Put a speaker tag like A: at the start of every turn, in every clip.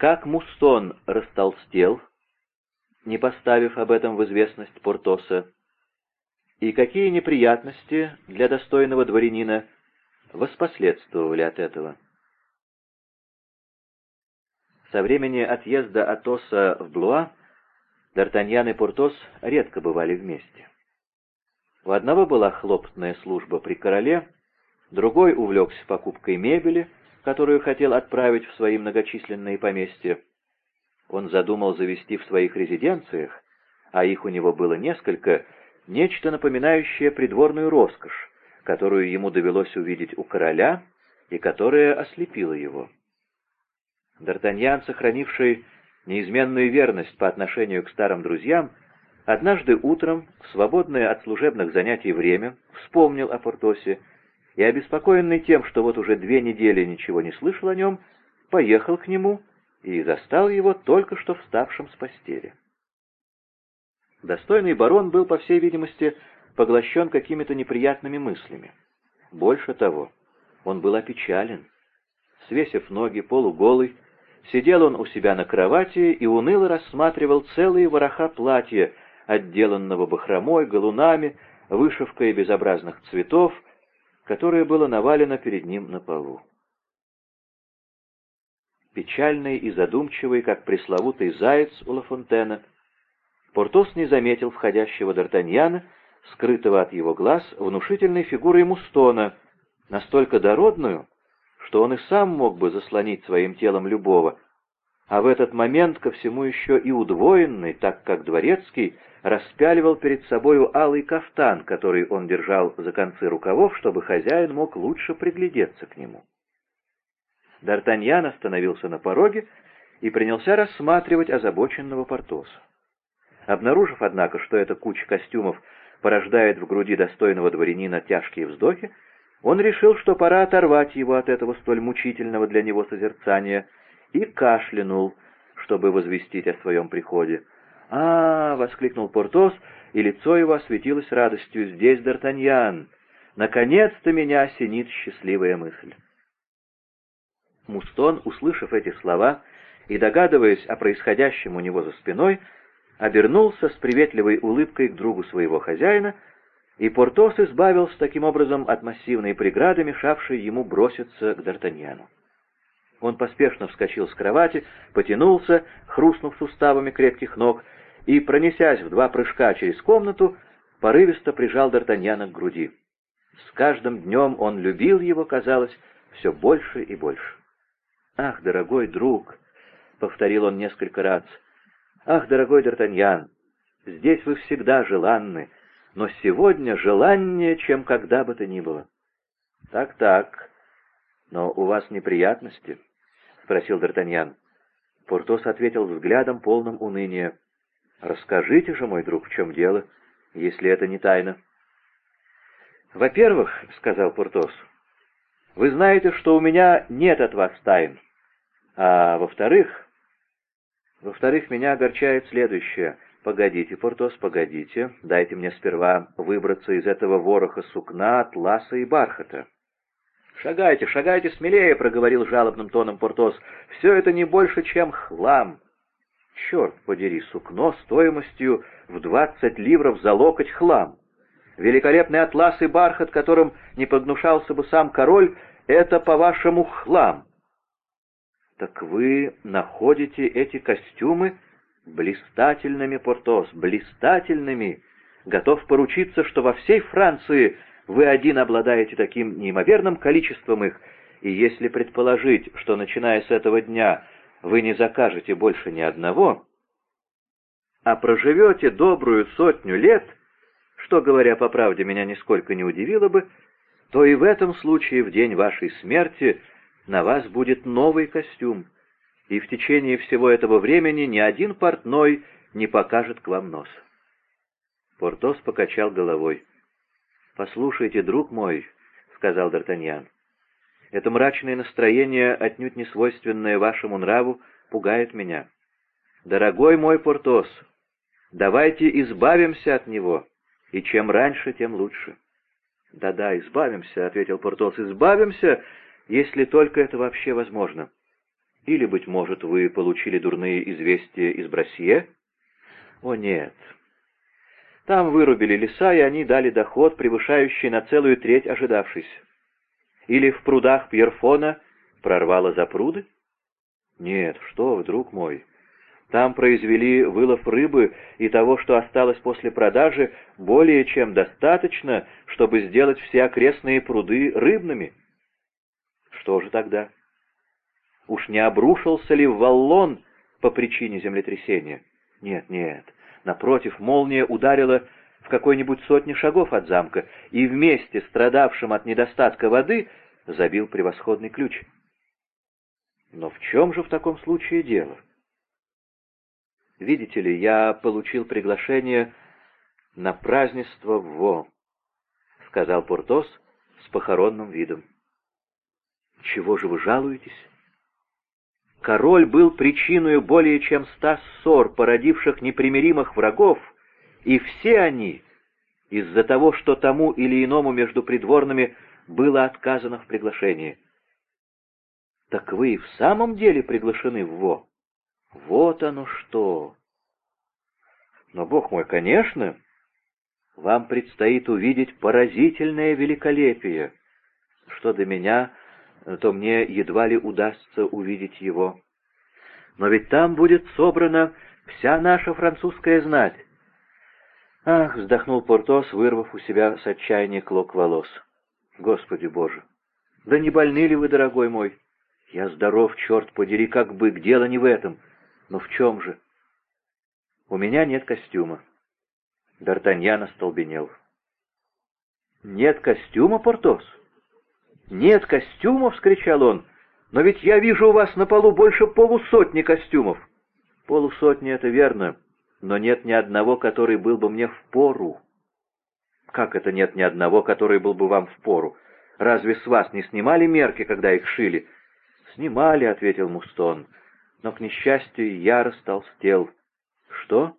A: как Мустон растолстел, не поставив об этом в известность Портоса, и какие неприятности для достойного дворянина воспоследствовали от этого. Со времени отъезда Атоса в Блуа Д'Артаньян и Портос редко бывали вместе. У одного была хлопотная служба при короле, другой увлекся покупкой мебели, которую хотел отправить в свои многочисленные поместья. Он задумал завести в своих резиденциях, а их у него было несколько, нечто напоминающее придворную роскошь, которую ему довелось увидеть у короля и которая ослепила его. Д'Артаньян, сохранивший неизменную верность по отношению к старым друзьям, однажды утром, в свободное от служебных занятий время, вспомнил о Портосе и, обеспокоенный тем, что вот уже две недели ничего не слышал о нем, поехал к нему и застал его только что вставшим с постели. Достойный барон был, по всей видимости, поглощен какими-то неприятными мыслями. Больше того, он был опечален. Свесив ноги, полуголый, Сидел он у себя на кровати и уныло рассматривал целые вороха платья, отделанного бахромой, галунами, вышивкой безобразных цветов, которое было навалено перед ним на полу. Печальный и задумчивый, как пресловутый заяц у Лафонтена, Портос не заметил входящего Д'Артаньяна, скрытого от его глаз внушительной фигурой Мустона, настолько дородную, что он и сам мог бы заслонить своим телом любого, а в этот момент ко всему еще и удвоенный, так как Дворецкий распяливал перед собою алый кафтан, который он держал за концы рукавов, чтобы хозяин мог лучше приглядеться к нему. Д'Артаньян остановился на пороге и принялся рассматривать озабоченного Портоса. Обнаружив, однако, что эта куча костюмов порождает в груди достойного дворянина тяжкие вздохи, он решил, что пора оторвать его от этого столь мучительного для него созерцания, и кашлянул, чтобы возвестить о своем приходе. а, воскликнул Портос, и лицо его осветилось радостью. «Здесь Д'Артаньян! Наконец-то меня осенит счастливая мысль!» Мустон, услышав эти слова и догадываясь о происходящем у него за спиной, обернулся с приветливой улыбкой к другу своего хозяина — и Портос избавился таким образом от массивной преграды, мешавшей ему броситься к Д'Артаньяну. Он поспешно вскочил с кровати, потянулся, хрустнув суставами крепких ног, и, пронесясь в два прыжка через комнату, порывисто прижал Д'Артаньяна к груди. С каждым днем он любил его, казалось, все больше и больше. «Ах, дорогой друг!» — повторил он несколько раз. «Ах, дорогой Д'Артаньян! Здесь вы всегда желанны, но сегодня желаннее, чем когда бы то ни было. «Так-так, но у вас неприятности?» — спросил Д'Артаньян. Портос ответил взглядом, полным уныния. «Расскажите же, мой друг, в чем дело, если это не тайна?» «Во-первых, — сказал Портос, — вы знаете, что у меня нет от вас тайн. А во-вторых... Во-вторых, меня огорчает следующее — «Погодите, Портос, погодите. Дайте мне сперва выбраться из этого вороха сукна, атласа и бархата». «Шагайте, шагайте смелее», — проговорил жалобным тоном Портос. «Все это не больше, чем хлам». «Черт подери, сукно стоимостью в двадцать ливров за локоть хлам. Великолепный атлас и бархат, которым не погнушался бы сам король, это, по-вашему, хлам». «Так вы находите эти костюмы...» Блистательными, Портос, блистательными. Готов поручиться, что во всей Франции вы один обладаете таким неимоверным количеством их, и если предположить, что, начиная с этого дня, вы не закажете больше ни одного, а проживете добрую сотню лет, что, говоря по правде, меня нисколько не удивило бы, то и в этом случае, в день вашей смерти, на вас будет новый костюм, и в течение всего этого времени ни один портной не покажет к вам нос. Портос покачал головой. «Послушайте, друг мой», — сказал Д'Артаньян, — «это мрачное настроение, отнюдь не свойственное вашему нраву, пугает меня. Дорогой мой Портос, давайте избавимся от него, и чем раньше, тем лучше». «Да-да, избавимся», — ответил Портос, — «избавимся, если только это вообще возможно». Или, быть может, вы получили дурные известия из Брасье? О, нет. Там вырубили леса, и они дали доход, превышающий на целую треть ожидавшийся. Или в прудах Пьерфона прорвало запруды? Нет, что вы, друг мой. Там произвели вылов рыбы и того, что осталось после продажи, более чем достаточно, чтобы сделать все окрестные пруды рыбными. Что же тогда? Уж не обрушился ли валлон по причине землетрясения? Нет, нет. Напротив, молния ударила в какой-нибудь сотни шагов от замка, и вместе, страдавшим от недостатка воды, забил превосходный ключ. Но в чем же в таком случае дело? Видите ли, я получил приглашение на празднество в Во, — сказал Портос с похоронным видом. Чего же вы жалуетесь? Король был причиной более чем ста ссор, породивших непримиримых врагов, и все они из-за того, что тому или иному между придворными было отказано в приглашении. Так вы и в самом деле приглашены в Во? Вот оно что! Но, бог мой, конечно, вам предстоит увидеть поразительное великолепие. Что до меня, то мне едва ли удастся увидеть его. Но ведь там будет собрана вся наша французская знать. Ах, вздохнул Портос, вырвав у себя с отчаяния клок волос. Господи Боже! Да не больны ли вы, дорогой мой? Я здоров, черт подери, как бык, дело не в этом. Но в чем же? У меня нет костюма. Д'Артаньян остолбенел. «Нет костюма, Портос?» «Нет костюма!» — вскричал он. «Но ведь я вижу у вас на полу больше полусотни костюмов». «Полусотни — это верно, но нет ни одного, который был бы мне в пору». «Как это нет ни одного, который был бы вам в пору? Разве с вас не снимали мерки, когда их шили?» «Снимали», — ответил Мустон, — «но, к несчастью, я растолстел». «Что?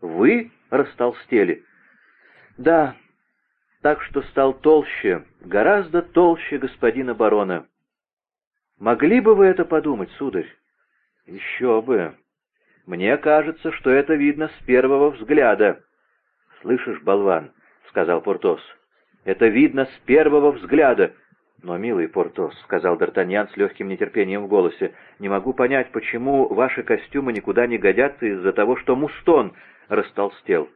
A: Вы растолстели?» «Да, так что стал толще, гораздо толще господина барона. Могли бы вы это подумать, сударь? Еще бы. Мне кажется, что это видно с первого взгляда. Слышишь, болван, — сказал Портос, — это видно с первого взгляда. Но, милый Портос, — сказал Д'Артаньян с легким нетерпением в голосе, — не могу понять, почему ваши костюмы никуда не годятся из-за того, что Мустон растолстел.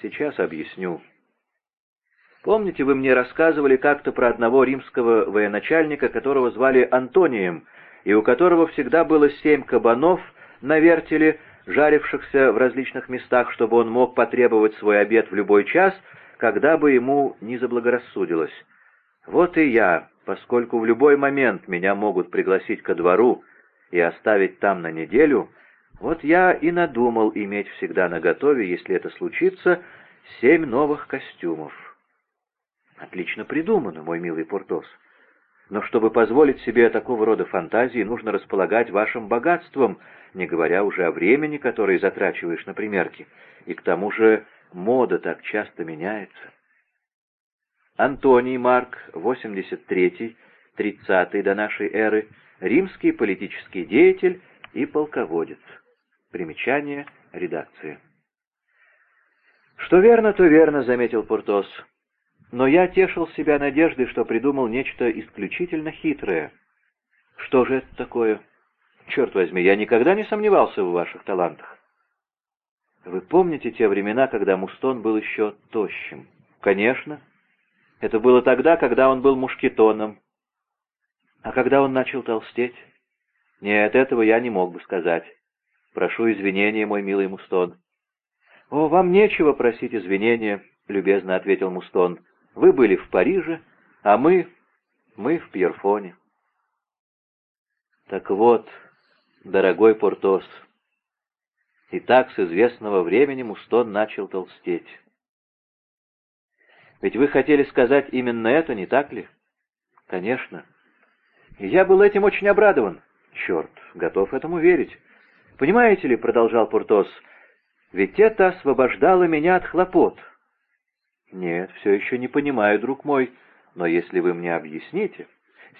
A: Сейчас объясню. Помните, вы мне рассказывали как-то про одного римского военачальника, которого звали Антонием, и у которого всегда было семь кабанов на вертеле, жарившихся в различных местах, чтобы он мог потребовать свой обед в любой час, когда бы ему не заблагорассудилось. Вот и я, поскольку в любой момент меня могут пригласить ко двору и оставить там на неделю, вот я и надумал иметь всегда наготове, если это случится, семь новых костюмов. Отлично придумано, мой милый Портос. Но чтобы позволить себе такого рода фантазии, нужно располагать вашим богатством, не говоря уже о времени, которое затрачиваешь на примерки. И к тому же мода так часто меняется. Антоний Марк, 83-30 до нашей эры, римский политический деятель и полководец. Примечание редакции. «Что верно, то верно», — заметил Портос. Но я тешил себя надеждой, что придумал нечто исключительно хитрое. Что же это такое? Черт возьми, я никогда не сомневался в ваших талантах. Вы помните те времена, когда Мустон был еще тощим? Конечно. Это было тогда, когда он был мушкетоном. А когда он начал толстеть? Нет, этого я не мог бы сказать. Прошу извинения, мой милый Мустон. «О, вам нечего просить извинения», — любезно ответил Мустон. Вы были в Париже, а мы... мы в Пьерфоне. Так вот, дорогой Портос, и так с известного времени Мустон начал толстеть. Ведь вы хотели сказать именно это, не так ли? Конечно. Я был этим очень обрадован. Черт, готов этому верить. Понимаете ли, продолжал Портос, ведь это освобождало меня от хлопот. «Нет, все еще не понимаю, друг мой, но если вы мне объясните...»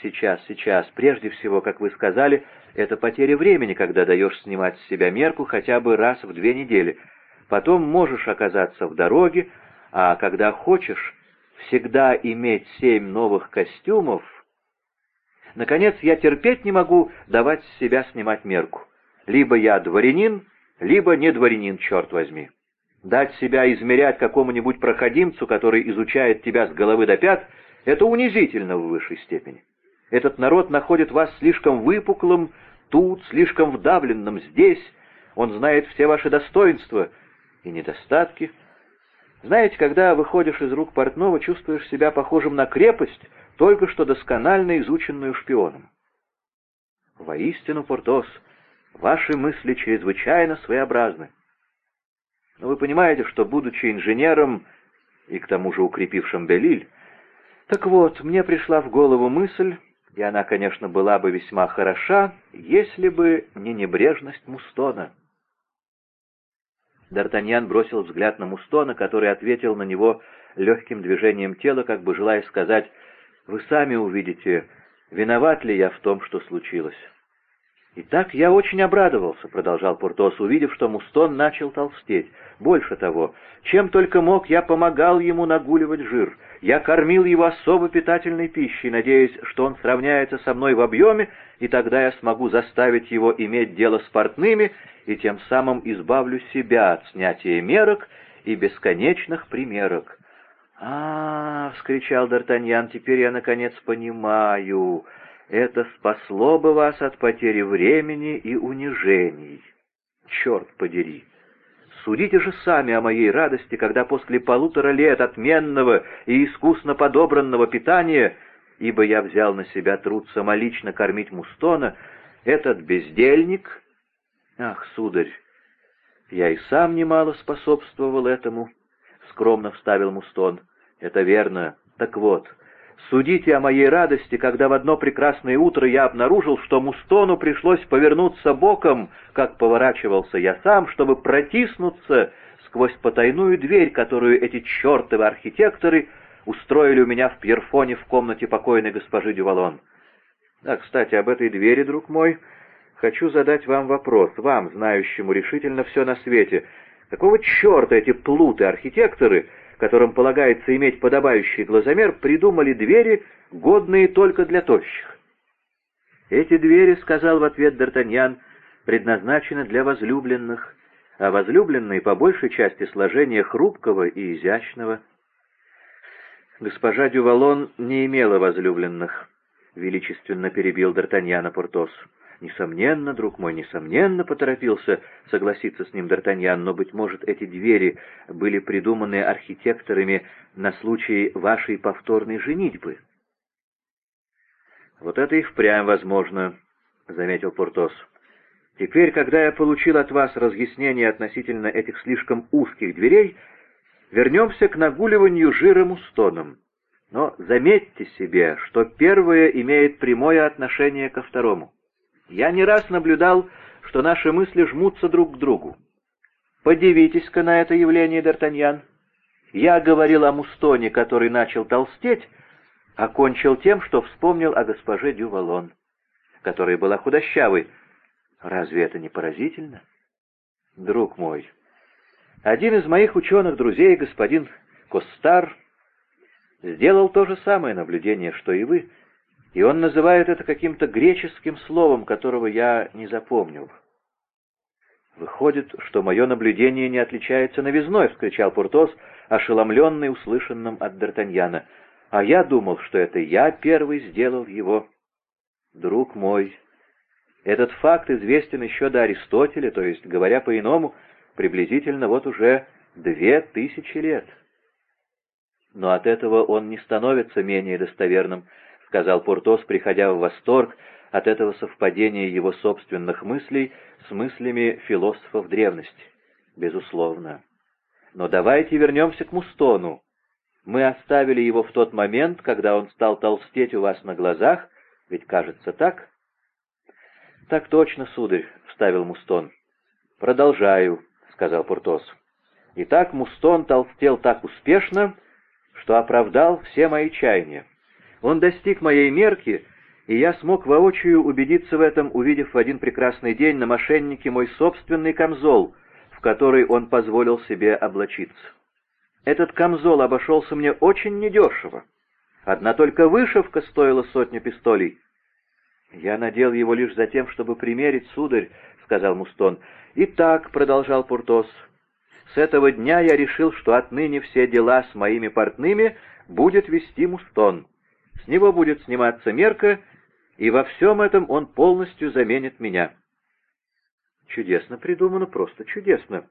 A: Сейчас, сейчас. Прежде всего, как вы сказали, это потеря времени, когда даешь снимать с себя мерку хотя бы раз в две недели. Потом можешь оказаться в дороге, а когда хочешь всегда иметь семь новых костюмов... Наконец, я терпеть не могу давать с себя снимать мерку. Либо я дворянин, либо не дворянин, черт возьми. Дать себя измерять какому-нибудь проходимцу, который изучает тебя с головы до пят, это унизительно в высшей степени. Этот народ находит вас слишком выпуклым тут, слишком вдавленным здесь. Он знает все ваши достоинства и недостатки. Знаете, когда выходишь из рук портного, чувствуешь себя похожим на крепость, только что досконально изученную шпионом. Воистину, Портос, ваши мысли чрезвычайно своеобразны. Но вы понимаете, что, будучи инженером и к тому же укрепившим Белиль, так вот, мне пришла в голову мысль, и она, конечно, была бы весьма хороша, если бы не небрежность Мустона. Д'Артаньян бросил взгляд на Мустона, который ответил на него легким движением тела, как бы желая сказать, «Вы сами увидите, виноват ли я в том, что случилось». «Итак, я очень обрадовался», — продолжал Портос, увидев, что Мустон начал толстеть. «Больше того, чем только мог, я помогал ему нагуливать жир. Я кормил его особо питательной пищей, надеясь, что он сравняется со мной в объеме, и тогда я смогу заставить его иметь дело с портными, и тем самым избавлю себя от снятия мерок и бесконечных примерок». «А, — вскричал Д'Артаньян, — теперь я, наконец, понимаю...» это спасло бы вас от потери времени и унижений. Черт подери! Судите же сами о моей радости, когда после полутора лет отменного и искусно подобранного питания, ибо я взял на себя труд самолично кормить Мустона, этот бездельник... Ах, сударь, я и сам немало способствовал этому, — скромно вставил Мустон. Это верно. Так вот, Судите о моей радости, когда в одно прекрасное утро я обнаружил, что Мустону пришлось повернуться боком, как поворачивался я сам, чтобы протиснуться сквозь потайную дверь, которую эти чертовы архитекторы устроили у меня в Пьерфоне в комнате покойной госпожи Дювалон. А, кстати, об этой двери, друг мой, хочу задать вам вопрос, вам, знающему решительно все на свете. Какого черта эти плуты-архитекторы которым полагается иметь подобающий глазомер, придумали двери, годные только для тощих. «Эти двери, — сказал в ответ Д'Артаньян, — предназначены для возлюбленных, а возлюбленные по большей части сложения хрупкого и изящного. Госпожа Дювалон не имела возлюбленных, — величественно перебил Д'Артаньяна Портос. «Несомненно, друг мой, несомненно», — поторопился согласиться с ним Д'Артаньян, «но, быть может, эти двери были придуманы архитекторами на случай вашей повторной женитьбы». «Вот это и впрямь возможно», — заметил Портос. «Теперь, когда я получил от вас разъяснение относительно этих слишком узких дверей, вернемся к нагуливанию жиром устоном. Но заметьте себе, что первое имеет прямое отношение ко второму. Я не раз наблюдал, что наши мысли жмутся друг к другу. Подивитесь-ка на это явление, Д'Артаньян. Я говорил о Мустоне, который начал толстеть, окончил тем, что вспомнил о госпоже Дювалон, которая была худощавой. Разве это не поразительно? Друг мой, один из моих ученых-друзей, господин Костар, сделал то же самое наблюдение, что и вы — и он называет это каким-то греческим словом, которого я не запомнил. «Выходит, что мое наблюдение не отличается новизной», — вскричал Пуртос, ошеломленный услышанным от Д'Артаньяна. «А я думал, что это я первый сделал его». «Друг мой, этот факт известен еще до Аристотеля, то есть, говоря по-иному, приблизительно вот уже две тысячи лет». Но от этого он не становится менее достоверным, — сказал Портос, приходя в восторг от этого совпадения его собственных мыслей с мыслями философов древности. «Безусловно. Но давайте вернемся к Мустону. Мы оставили его в тот момент, когда он стал толстеть у вас на глазах, ведь кажется так?» «Так точно, сударь», — вставил Мустон. «Продолжаю», — сказал Портос. «Итак, Мустон толстел так успешно, что оправдал все мои чаяния. Он достиг моей мерки И я смог воочию убедиться в этом, увидев в один прекрасный день на мошеннике мой собственный камзол, в который он позволил себе облачиться. Этот камзол обошелся мне очень недешево. Одна только вышивка стоила сотню пистолей. «Я надел его лишь за тем, чтобы примерить, сударь», — сказал Мустон. «И так», — продолжал Пуртос, — «с этого дня я решил, что отныне все дела с моими портными будет вести Мустон. С него будет сниматься мерка, и во всем этом он полностью заменит меня». «Чудесно придумано, просто чудесно.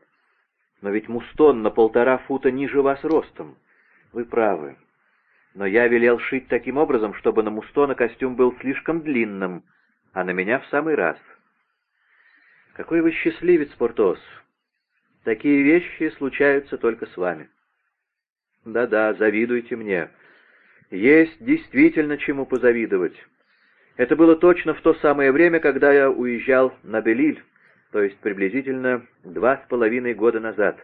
A: Но ведь Мустон на полтора фута ниже вас ростом. Вы правы но я велел шить таким образом, чтобы на Мустона костюм был слишком длинным, а на меня в самый раз. Какой вы счастливец, Портос! Такие вещи случаются только с вами. Да-да, завидуйте мне. Есть действительно чему позавидовать. Это было точно в то самое время, когда я уезжал на Белиль, то есть приблизительно два с половиной года назад.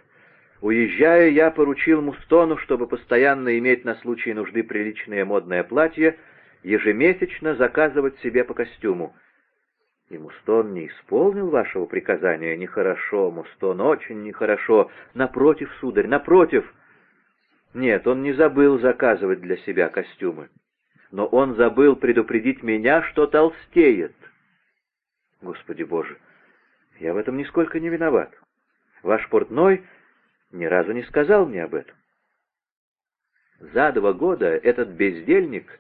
A: Уезжая, я поручил Мустону, чтобы постоянно иметь на случай нужды приличное модное платье, ежемесячно заказывать себе по костюму. И Мустон не исполнил вашего приказания. Нехорошо, Мустон, очень нехорошо. Напротив, сударь, напротив. Нет, он не забыл заказывать для себя костюмы. Но он забыл предупредить меня, что толстеет. Господи Боже, я в этом нисколько не виноват. Ваш портной ни разу не сказал мне об этом. За два года этот бездельник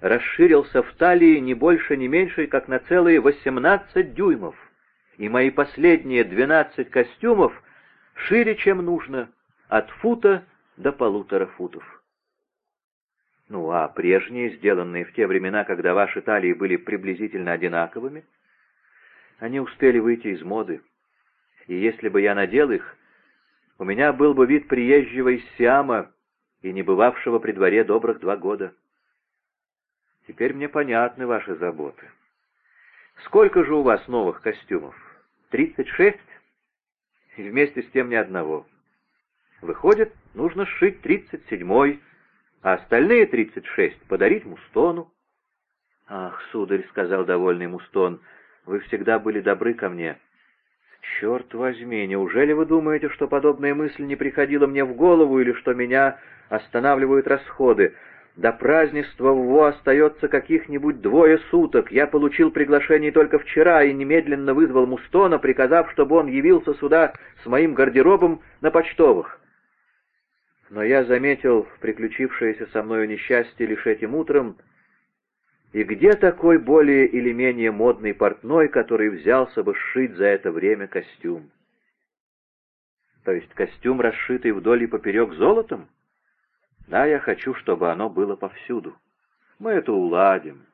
A: расширился в талии не больше, не меньше, как на целые восемнадцать дюймов, и мои последние двенадцать костюмов шире, чем нужно, от фута до полутора футов. Ну, а прежние, сделанные в те времена, когда ваши талии были приблизительно одинаковыми, они успели выйти из моды, и если бы я надел их, у меня был бы вид приезжего из Сиама и не бывавшего при дворе добрых два года. Теперь мне понятны ваши заботы. Сколько же у вас новых костюмов? Тридцать шесть? И вместе с тем ни одного. Выходит, нужно сшить тридцать седьмой, а остальные тридцать шесть подарить Мустону. «Ах, сударь», — сказал довольный Мустон, — «вы всегда были добры ко мне». «Черт возьми, неужели вы думаете, что подобная мысль не приходила мне в голову или что меня останавливают расходы? До празднества в ВО остается каких-нибудь двое суток. Я получил приглашение только вчера и немедленно вызвал Мустона, приказав, чтобы он явился сюда с моим гардеробом на почтовых. Но я заметил приключившееся со мною несчастье лишь этим утром, и где такой более или менее модный портной, который взялся бы сшить за это время костюм? То есть костюм, расшитый вдоль и поперек золотом? Да, я хочу, чтобы оно было повсюду. Мы это уладим.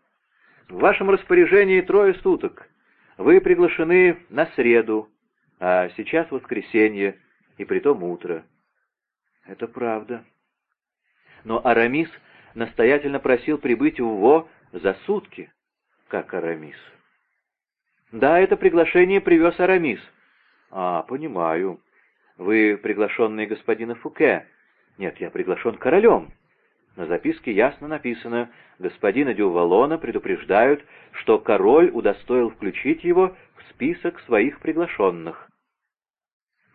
A: В вашем распоряжении трое суток. Вы приглашены на среду, а сейчас воскресенье, и притом утро. Это правда. Но Арамис настоятельно просил прибыть в Во за сутки, как Арамис. Да, это приглашение привез Арамис. А, понимаю. Вы приглашенный господина Фуке. Нет, я приглашен королем. На записке ясно написано, господина Дювалона предупреждают, что король удостоил включить его в список своих приглашенных.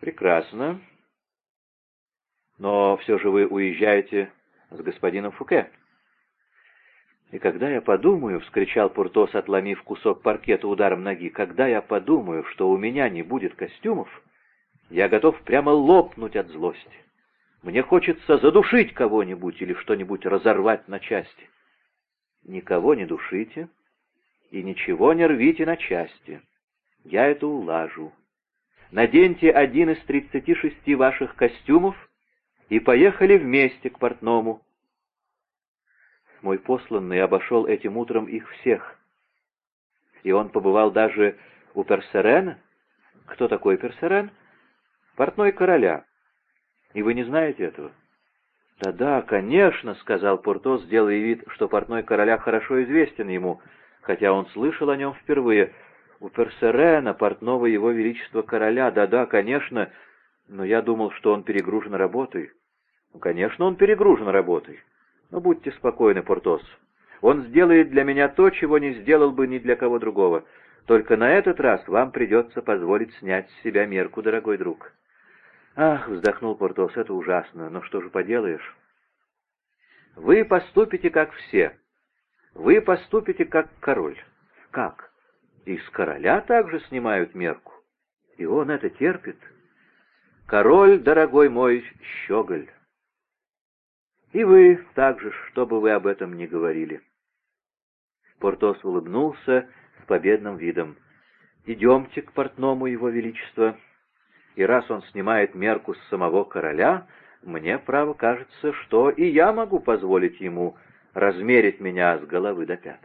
A: Прекрасно. Но все же вы уезжаете с господином Фуке. «И когда я подумаю, — вскричал Пуртос, отломив кусок паркета ударом ноги, — когда я подумаю, что у меня не будет костюмов, я готов прямо лопнуть от злости. Мне хочется задушить кого-нибудь или что-нибудь разорвать на части. Никого не душите и ничего не рвите на части. Я это улажу. Наденьте один из тридцати шести ваших костюмов и поехали вместе к портному. Мой посланный обошел этим утром их всех. И он побывал даже у Персерена. Кто такой Персерен? Портной короля. И вы не знаете этого? «Да-да, конечно», — сказал Портос, делая вид, что портной короля хорошо известен ему, хотя он слышал о нем впервые. «У Персерена, портного его величества короля, да-да, конечно, но я думал, что он перегружен работой». «Ну, конечно, он перегружен работой. Но будьте спокойны, Портос. Он сделает для меня то, чего не сделал бы ни для кого другого. Только на этот раз вам придется позволить снять с себя мерку, дорогой друг». «Ах», — вздохнул Портос, — «это ужасно, но что же поделаешь?» «Вы поступите, как все. Вы поступите, как король». «Как? И с короля также снимают мерку? И он это терпит?» «Король, дорогой мой, щеголь». «И вы также, что бы вы об этом ни говорили». Портос улыбнулся с победным видом. «Идемте к портному, его величество» и раз он снимает мерку с самого короля, мне, право, кажется, что и я могу позволить ему размерить меня с головы до пят.